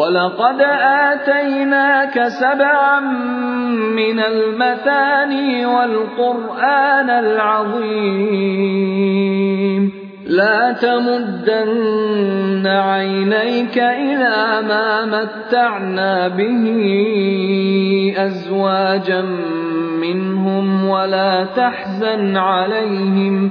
ولقد آتيناك سبعا من المثاني والقرآن العظيم. لا تمدن عينيك إلى ما متعنا به أزواجا منهم ولا تحزن عليهم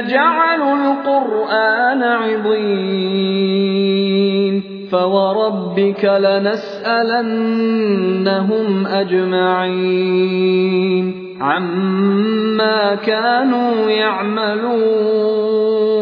جعلوا القرآن عضين. فوربك لنسألنهم أجمعين عما كانوا يعملون.